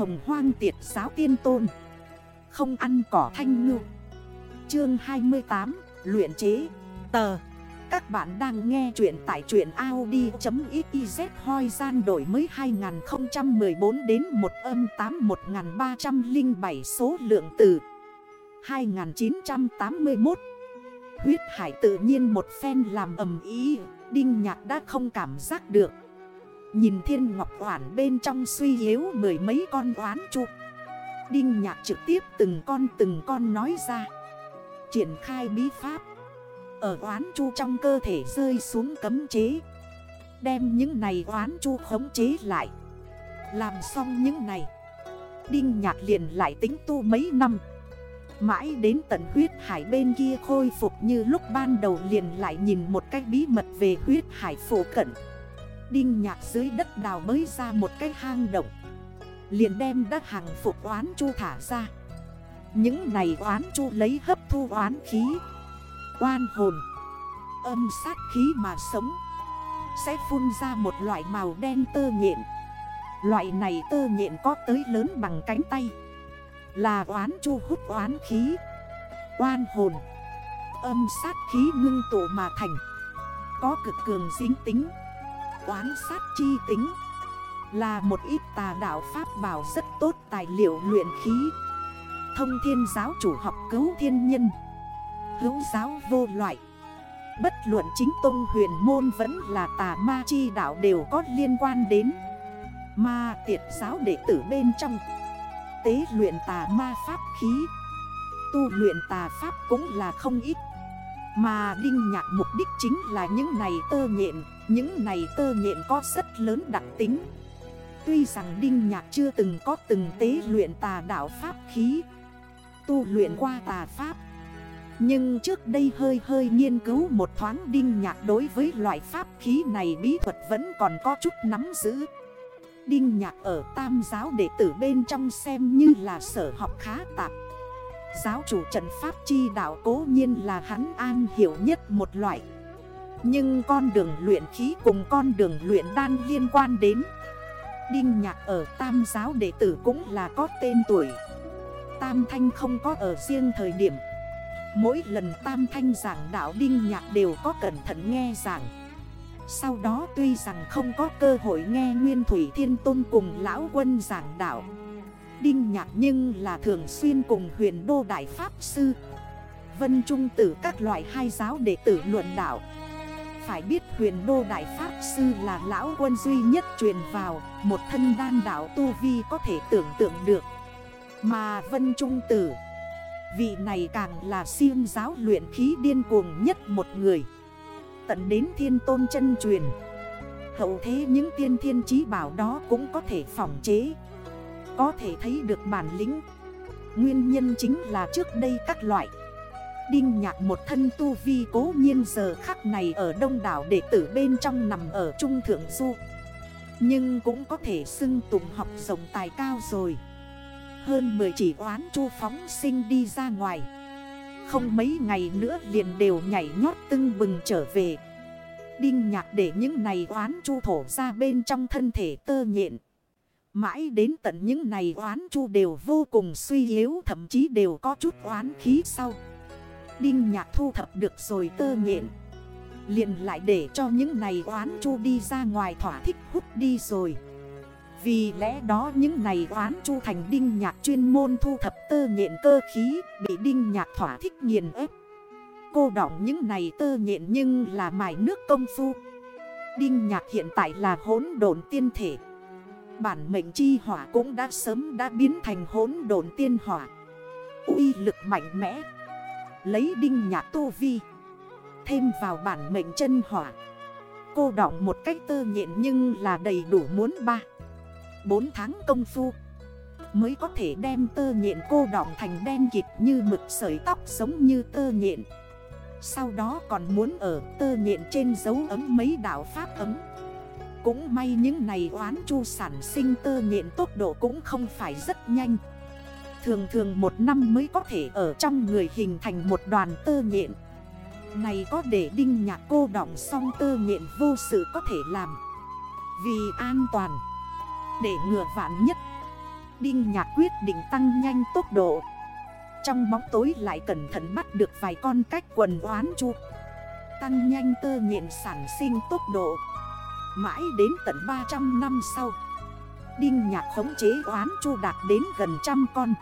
hồng hoang tiệt giáo tiên tôn. Không ăn cỏ thanh ngư. Chương 28 Luyện chế. Tờ. Các bạn đang nghe chuyện tại truyện Audi.xyz hoi gian đổi mới 2014 đến 1 âm 8 1307 số lượng từ 2981 Huyết hải tự nhiên một phen làm ầm ý Đinh nhạc đã không cảm giác được. Nhìn thiên ngọc oản bên trong suy yếu mười mấy con oán chu. Đinh nhạc trực tiếp từng con từng con nói ra. Triển khai bí pháp. Ở oán chu trong cơ thể rơi xuống cấm chế. Đem những này oán chu khống chế lại. Làm xong những này. Đinh nhạc liền lại tính tu mấy năm. Mãi đến tận huyết hải bên kia khôi phục như lúc ban đầu liền lại nhìn một cách bí mật về huyết hải phổ cận. Đinh nhạc dưới đất đào mới ra một cái hang động. Liền đem đất hàng phục oán chu thả ra. Những này oán chu lấy hấp thu oán khí. Oan hồn. Âm sát khí mà sống. Sẽ phun ra một loại màu đen tơ nhện. Loại này tơ nhện có tới lớn bằng cánh tay. Là oán chu hút oán khí. Oan hồn. Âm sát khí ngưng tụ mà thành. Có cực cường dính tính oán sát chi tính. Là một ít tà đạo Pháp bảo rất tốt tài liệu luyện khí. Thông thiên giáo chủ học cứu thiên nhân. Hữu giáo vô loại. Bất luận chính tông huyền môn vẫn là tà ma chi đạo đều có liên quan đến. Ma tiệt giáo đệ tử bên trong. Tế luyện tà ma pháp khí. Tu luyện tà pháp cũng là không ít. Mà đinh nhạc mục đích chính là những này tơ nhện những này tơ nhện có rất lớn đặc tính. Tuy rằng Đinh Nhạc chưa từng có từng tế luyện tà đạo pháp khí, Tu luyện qua tà pháp. Nhưng trước đây hơi hơi nghiên cứu một thoáng Đinh Nhạc đối với loại pháp khí này bí thuật vẫn còn có chút nắm giữ. Đinh Nhạc ở tam giáo đệ tử bên trong xem như là sở học khá tạp. Giáo chủ trận pháp chi đạo cố nhiên là hắn an hiểu nhất một loại nhưng con đường luyện khí cùng con đường luyện đan liên quan đến. Đinh Nhạc ở Tam giáo đệ tử cũng là có tên tuổi. Tam Thanh không có ở riêng thời điểm. Mỗi lần Tam Thanh giảng đạo Đinh Nhạc đều có cẩn thận nghe giảng. Sau đó tuy rằng không có cơ hội nghe Nguyên Thủy Thiên Tôn cùng Lão Quân giảng đạo. Đinh Nhạc nhưng là thường xuyên cùng huyền đô Đại Pháp Sư, Vân Trung tử các loại hai giáo đệ tử luận đạo phải biết huyền đô đại pháp sư là lão quân duy nhất truyền vào, Một thân đan đảo tu vi có thể tưởng tượng được. Mà vân trung tử, Vị này càng là siêng giáo luyện khí điên cuồng nhất một người. Tận đến thiên tôn chân truyền, Hậu thế những tiên thiên trí bảo đó cũng có thể phòng chế, Có thể thấy được bản lĩnh. Nguyên nhân chính là trước đây các loại Đinh nhạc một thân tu vi cố nhiên giờ khắc này ở đông đảo đệ tử bên trong nằm ở trung thượng du. Nhưng cũng có thể xưng tụng học rộng tài cao rồi. Hơn 10 chỉ oán chu phóng sinh đi ra ngoài. Không mấy ngày nữa liền đều nhảy nhót tưng bừng trở về. Đinh nhạc để những này oán chu thổ ra bên trong thân thể tơ nhện. Mãi đến tận những này oán chu đều vô cùng suy yếu, Thậm chí đều có chút oán khí sau. Đinh nhạc thu thập được rồi tơ nhện. Liền lại để cho những này oán chu đi ra ngoài thỏa thích hút đi rồi. Vì lẽ đó những này oán chu thành đinh nhạc chuyên môn thu thập tơ nhện cơ khí, Bị đinh nhạc thỏa thích nghiền ép. Cô đỏng những này tơ nhện nhưng là mài nước công phu. Đinh nhạc hiện tại là hốn đồn tiên thể. Bản mệnh chi hỏa cũng đã sớm đã biến thành hốn đồn tiên hỏa. Uy lực mạnh mẽ. Lấy đinh nhạc tu vi, Thêm vào bản mệnh chân hỏa. Cô đọng một cách tơ nhện nhưng là đầy đủ muốn ba 4 tháng công phu Mới có thể đem tơ nhện cô đọng thành đen kịp như mực sợi tóc giống như tơ nhện. Sau đó còn muốn ở tơ nhện trên dấu ấm mấy đảo pháp ấm. Cũng may những này oán chu sản sinh tơ nhện tốc độ cũng không phải rất nhanh. Thường thường một năm mới có thể ở trong người hình thành một đoàn tơ nhện. Này có để đinh nhạc cô đọng xong tơ nhện vô sự có thể làm. Vì an toàn, Để ngừa vạn nhất, Đinh nhạc quyết định tăng nhanh tốc độ. Trong bóng tối lại cẩn thận bắt được vài con cách quần oán chu. Tăng nhanh tơ nhện sản sinh tốc độ. Mãi đến tận 300 năm sau Đinh nhạc khống chế oán chu đạt đến gần trăm con.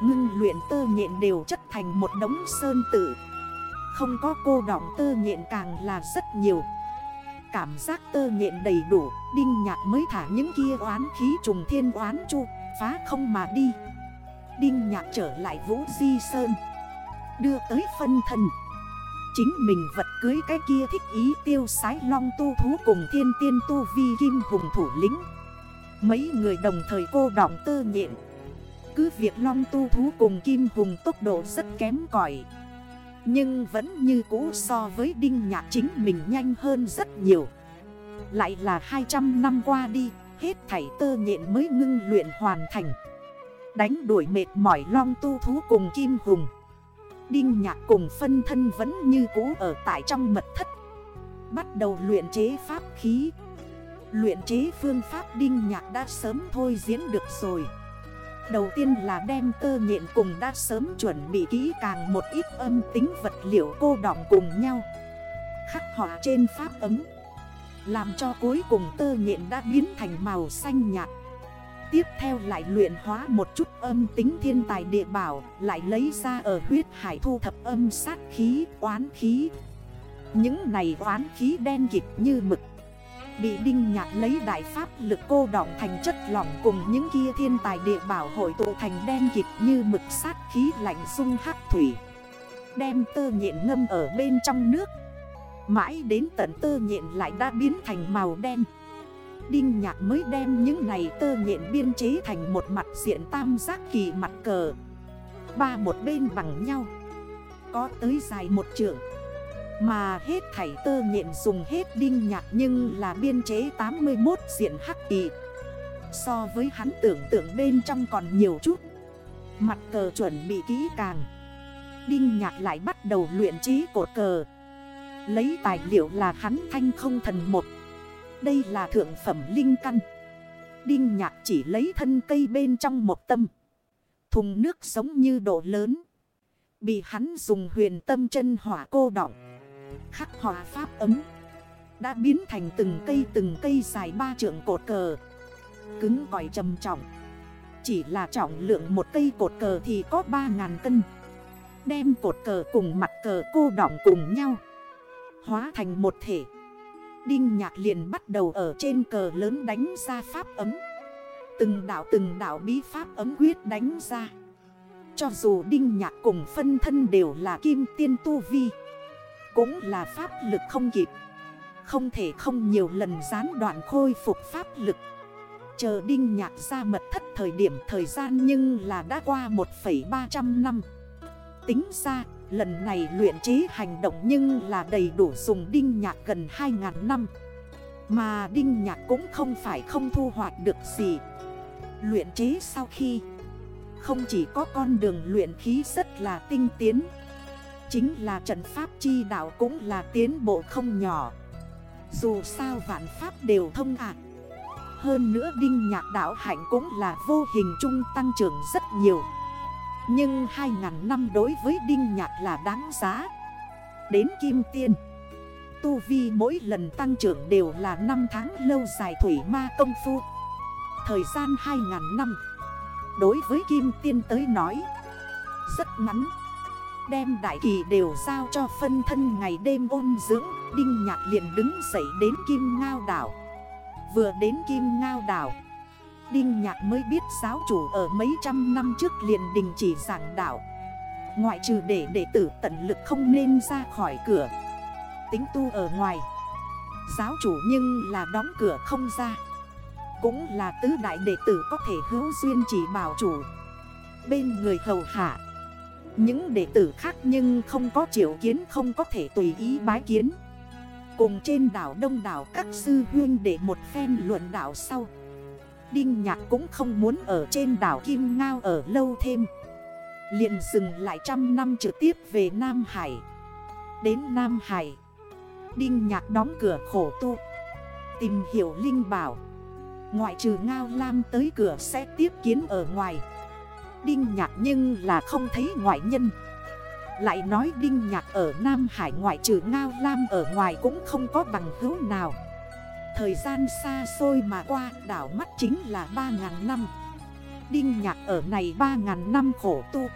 Ngưng luyện tơ nhện đều chất thành một đống sơn tử. Không có cô đọng tơ nhện càng là rất nhiều. Cảm giác tơ nhện đầy đủ, Đinh nhạc mới thả những kia oán khí trùng thiên oán chu, Phá không mà đi. Đinh nhạc trở lại Vũ Di Sơn, Đưa tới phân thân. Chính mình vật cưới cái kia thích ý tiêu sái long tu thú cùng thiên tiên tu vi kim hùng thủ lĩnh. Mấy người đồng thời cô đọng tơ nhện. Cứ việc long tu thú cùng kim hùng tốc độ rất kém cỏi, Nhưng vẫn như cũ so với đinh nhạc chính mình nhanh hơn rất nhiều. Lại là 200 năm qua đi, Hết thảy tơ nhện mới ngưng luyện hoàn thành. Đánh đuổi mệt mỏi long tu thú cùng kim hùng. Đinh nhạc cùng phân thân vẫn như cũ ở tại trong mật thất. Bắt đầu luyện chế pháp khí. Luyện chế phương pháp đinh nhạc đã sớm thôi diễn được rồi. Đầu tiên là đem tơ nhện cùng đã sớm chuẩn bị kỹ càng một ít âm tính vật liệu cô đọng cùng nhau. Khắc họa trên pháp ấm. Làm cho cuối cùng tơ nhện đã biến thành màu xanh nhạt. Tiếp theo lại luyện hóa một chút âm tính thiên tài địa bảo Lại lấy ra ở huyết hải thu thập âm sát khí, oán khí. Những này oán khí đen kịp như mực. Bị đinh nhạc lấy đại pháp lực cô đọng thành chất lỏng cùng những kia thiên tài địa bảo hội tụ thành đen kịp như mực sát khí lạnh sung hắc thủy. Đem tơ nhện ngâm ở bên trong nước. Mãi đến tận tơ nhện lại đã biến thành màu đen. Đinh nhạc mới đem những này tơ nhện biên chế thành một mặt diện tam giác kỳ mặt cờ. Ba một bên bằng nhau. Có tới dài một trường mà hết thảy tơ nhện dùng hết đinh nhạc nhưng là biên chế 81 diện hắc kỳ. So với hắn tưởng tượng bên trong còn nhiều chút. Mặt cờ chuẩn bị kỹ càng. Đinh nhạc lại bắt đầu luyện trí cột cờ. Lấy tài liệu là hắn thanh không thần một. Đây là thượng phẩm linh căn. Đinh nhạc chỉ lấy thân cây bên trong một tâm. Thùng nước giống như độ lớn. Bị hắn dùng huyền tâm chân hỏa cô đọng. Khắc hòa pháp ấm. Đã biến thành từng cây từng cây dài ba trượng cột cờ. Cứng còi trầm trọng. Chỉ là trọng lượng một cây cột cờ thì có 3.000 cân. Đem cột cờ cùng mặt cờ cô đỏng cùng nhau. Hóa thành một thể. Đinh nhạc liền bắt đầu ở trên cờ lớn đánh ra pháp ấm. Từng đảo từng đảo bí pháp ấm quyết đánh ra. Cho dù đinh nhạc cùng phân thân đều là kim tiên tu vi cũng là pháp lực không kịp. Không thể không nhiều lần gián đoạn khôi phục pháp lực. Chờ đinh nhạc ra mật thất thời điểm thời gian nhưng là đã qua 1,300 năm. Tính ra Lần này luyện trí hành động nhưng là đầy đủ dùng đinh nhạc gần 2.000 năm. Mà đinh nhạc cũng không phải không thu hoạch được gì. Luyện trí sau khi Không chỉ có con đường luyện khí rất là tinh tiến Chính là trận pháp chi đạo cũng là tiến bộ không nhỏ. Dù sao vạn pháp đều thông ạc Hơn nữa đinh nhạc đạo hạnh cũng là vô hình trung tăng trưởng rất nhiều. Nhưng 2.000 năm đối với Đinh Nhạc là đáng giá. Đến Kim Tiên, Tu Vi mỗi lần tăng trưởng đều là 5 tháng lâu dài thủy ma công phu. Thời gian 2.000 năm, Đối với Kim Tiên tới nói, Rất ngắn. Đem đại kỳ đều giao cho phân thân ngày đêm ôn dưỡng. Đinh Nhạc liền đứng dậy đến Kim Ngao Đảo. Vừa đến Kim Ngao Đảo, Đinh Nhạc mới biết giáo chủ ở mấy trăm năm trước liền đình chỉ giảng đạo. Ngoại trừ để đệ tử tận lực không nên ra khỏi cửa, Tính tu ở ngoài. Giáo chủ nhưng là đóng cửa không ra. Cũng là tứ đại đệ tử có thể hữu duyên chỉ bảo chủ. Bên người hầu hạ những đệ tử khác nhưng không có triệu kiến, không có thể tùy ý bái kiến. Cùng trên đảo đông đảo các sư huyên để một phen luận đảo sau. Đinh Nhạc cũng không muốn ở trên đảo Kim Ngao ở lâu thêm. Liền dừng lại trăm năm trực tiếp về Nam Hải. Đến Nam Hải, Đinh Nhạc đóng cửa khổ tu, Tìm hiểu Linh Bảo. Ngoại trừ Ngao Lam tới cửa sẽ tiếp kiến ở ngoài. Đinh Nhạc nhưng là không thấy ngoại nhân. Lại nói Đinh Nhạc ở Nam Hải ngoại trừ Ngao Lam ở ngoài cũng không có bằng hữu nào. Thời gian xa xôi mà qua, đảo mắt chính là 3.000 năm. Đinh Nhạc ở này 3.000 năm khổ tu.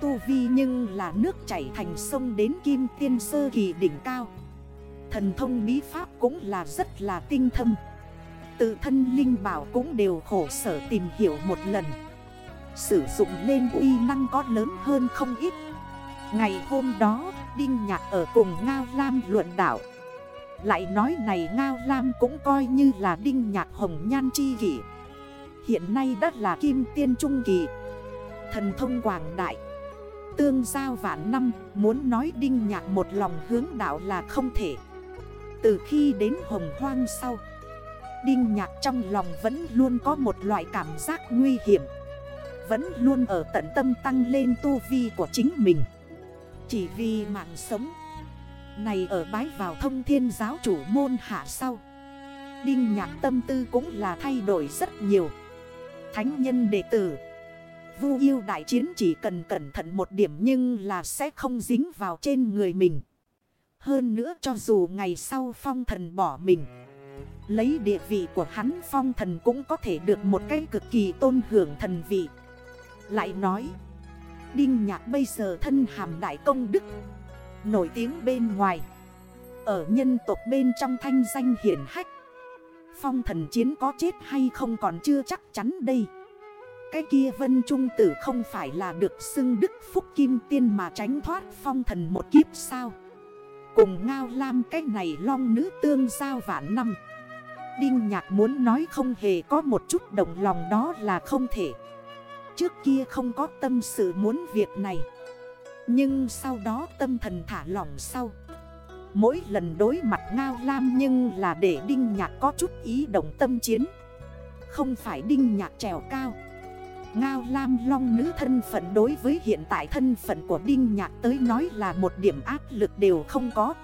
Tu vi nhưng là nước chảy thành sông đến Kim Tiên Sơ Kỳ đỉnh cao. Thần thông bí pháp cũng là rất là tinh thâm. Tự thân linh bảo cũng đều khổ sở tìm hiểu một lần. Sử dụng lên uy năng có lớn hơn không ít. Ngày hôm đó, Đinh Nhạc ở cùng Ngao Lam luận đảo Lại nói này Ngao Lam cũng coi như là Đinh Nhạc hồng nhan chi kỷ. Hiện nay đất là kim tiên trung kỳ. Thần thông quảng đại. Tương giao vạn năm, Muốn nói Đinh Nhạc một lòng hướng đạo là không thể. Từ khi đến hồng hoang sau, Đinh Nhạc trong lòng vẫn luôn có một loại cảm giác nguy hiểm vẫn luôn ở tận tâm tăng lên tu vi của chính mình. Chỉ vì mạng sống Này ở bái vào thông thiên giáo chủ môn hạ sau, Đinh nhạc tâm tư cũng là thay đổi rất nhiều. Thánh nhân đệ tử, Vu yêu đại chiến chỉ cần cẩn thận một điểm nhưng là sẽ không dính vào trên người mình. Hơn nữa cho dù ngày sau phong thần bỏ mình, Lấy địa vị của hắn phong thần cũng có thể được một cái cực kỳ tôn hưởng thần vị lại nói. Đinh Nhạc bây giờ thân hàm đại công đức, Nổi tiếng bên ngoài, Ở nhân tộc bên trong thanh danh hiển hách. Phong thần chiến có chết hay không còn chưa chắc chắn đây. Cái kia vân trung tử không phải là được xưng đức phúc kim tiên mà tránh thoát phong thần một kiếp sao? Cùng ngao lam cái này long nữ tương giao vạn năm. Đinh nhạc muốn nói không hề có một chút đồng lòng đó là không thể. Trước kia không có tâm sự muốn việc này. Nhưng sau đó tâm thần thả lỏng sau. Mỗi lần đối mặt Ngao Lam nhưng là để Đinh Nhạc có chút ý động tâm chiến. Không phải Đinh Nhạc trèo cao. Ngao Lam Long nữ thân phận đối với hiện tại thân phận của Đinh Nhạc tới nói là một điểm áp lực đều không có.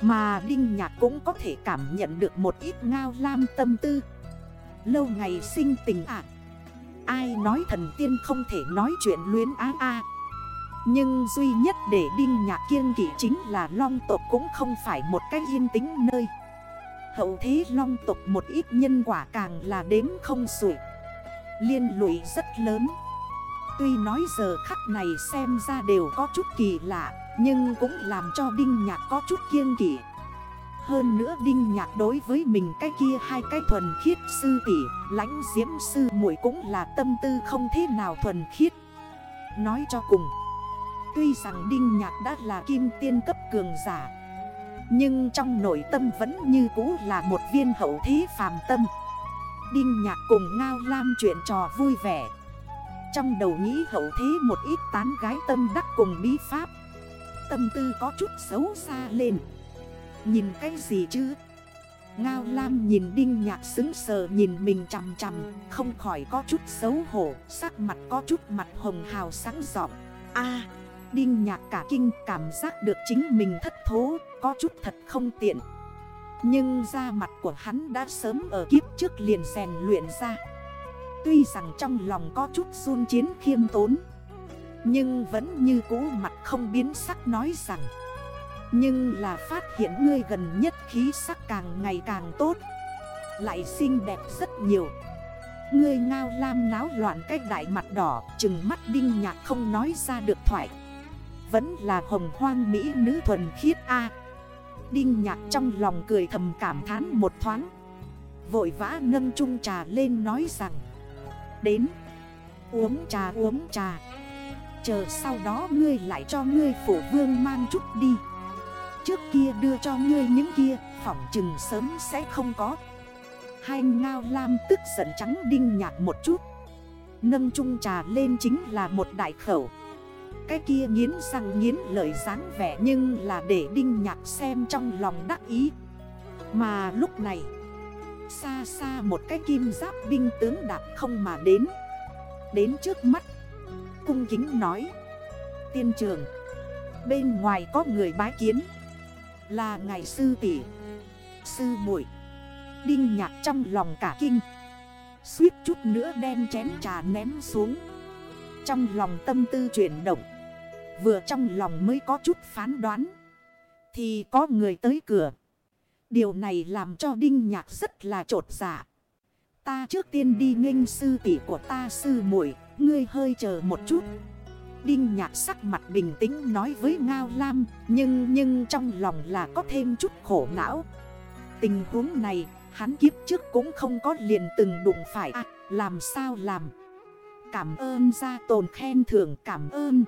Mà Đinh Nhạc cũng có thể cảm nhận được một ít Ngao Lam tâm tư. Lâu ngày sinh tình ạc Ai nói thần tiên không thể nói chuyện luyến á a. Nhưng duy nhất để Đinh Nhạc kiêng kỷ chính là long tộc cũng không phải một cách yên tĩnh nơi. Hậu thế long tộc một ít nhân quả càng là đếm không sủi Liên lụy rất lớn. Tuy nói giờ khắc này xem ra đều có chút kỳ lạ, Nhưng cũng làm cho Đinh Nhạc có chút kiêng kỷ hơn nữa Đinh Nhạc đối với mình cái kia hai cái thuần khiết sư tỷ, lãnh diễm sư muội cũng là tâm tư không thế nào thuần khiết. Nói cho cùng, Tuy rằng Đinh Nhạc đã là kim tiên cấp cường giả, Nhưng trong nội tâm vẫn như cũ là một viên hậu thế phàm tâm. Đinh Nhạc cùng Ngao Lam chuyện trò vui vẻ. Trong đầu nghĩ hậu thế một ít tán gái tâm đắc cùng bí pháp, Tâm tư có chút xấu xa lên. Nhìn cái gì chứ? Ngao Lam nhìn Đinh Nhạc xứng sờ nhìn mình chằm chằm, Không khỏi có chút xấu hổ, Sắc mặt có chút mặt hồng hào sáng giọng. A, Đinh Nhạc cả kinh cảm giác được chính mình thất thố, Có chút thật không tiện. Nhưng da mặt của hắn đã sớm ở kiếp trước liền rèn luyện ra. Tuy rằng trong lòng có chút run chiến khiêm tốn, Nhưng vẫn như cũ mặt không biến sắc nói rằng nhưng là phát hiện ngươi gần nhất khí sắc càng ngày càng tốt. Lại xinh đẹp rất nhiều. Ngươi ngao lam náo loạn cách đại mặt đỏ, Chừng mắt đinh nhạc không nói ra được thoại. Vẫn là hồng hoang mỹ nữ thuần khiết A. Đinh nhạc trong lòng cười thầm cảm thán một thoáng. Vội vã nâng chung trà lên nói rằng, Đến, Uống trà uống trà. Chờ sau đó ngươi lại cho ngươi phủ vương mang chút đi. Trước kia đưa cho ngươi những kia, Phỏng chừng sớm sẽ không có. Hai ngao lam tức giận trắng đinh nhạt một chút. Nâng chung trà lên chính là một đại khẩu. Cái kia nghiến răng nghiến lợi dáng vẻ Nhưng là để đinh nhạc xem trong lòng đắc ý. Mà lúc này, Xa xa một cái kim giáp binh tướng đạp không mà đến. Đến trước mắt, Cung kính nói, Tiên trường, Bên ngoài có người bái kiến là ngài sư tỷ, Sư muội. Đinh nhạc trong lòng cả kinh, Suýt chút nữa đem chén trà ném xuống. Trong lòng tâm tư chuyển động, Vừa trong lòng mới có chút phán đoán, Thì có người tới cửa. Điều này làm cho Đinh Nhạc rất là trột dạ. Ta trước tiên đi nghênh sư tỷ của ta sư muội, Ngươi hơi chờ một chút. Đinh Nhạc sắc mặt bình tĩnh nói với Ngao Lam Nhưng nhưng trong lòng là có thêm chút khổ não. Tình huống này hắn kiếp trước cũng không có liền từng đụng phải à, Làm sao làm? Cảm ơn gia tồn khen thưởng cảm ơn.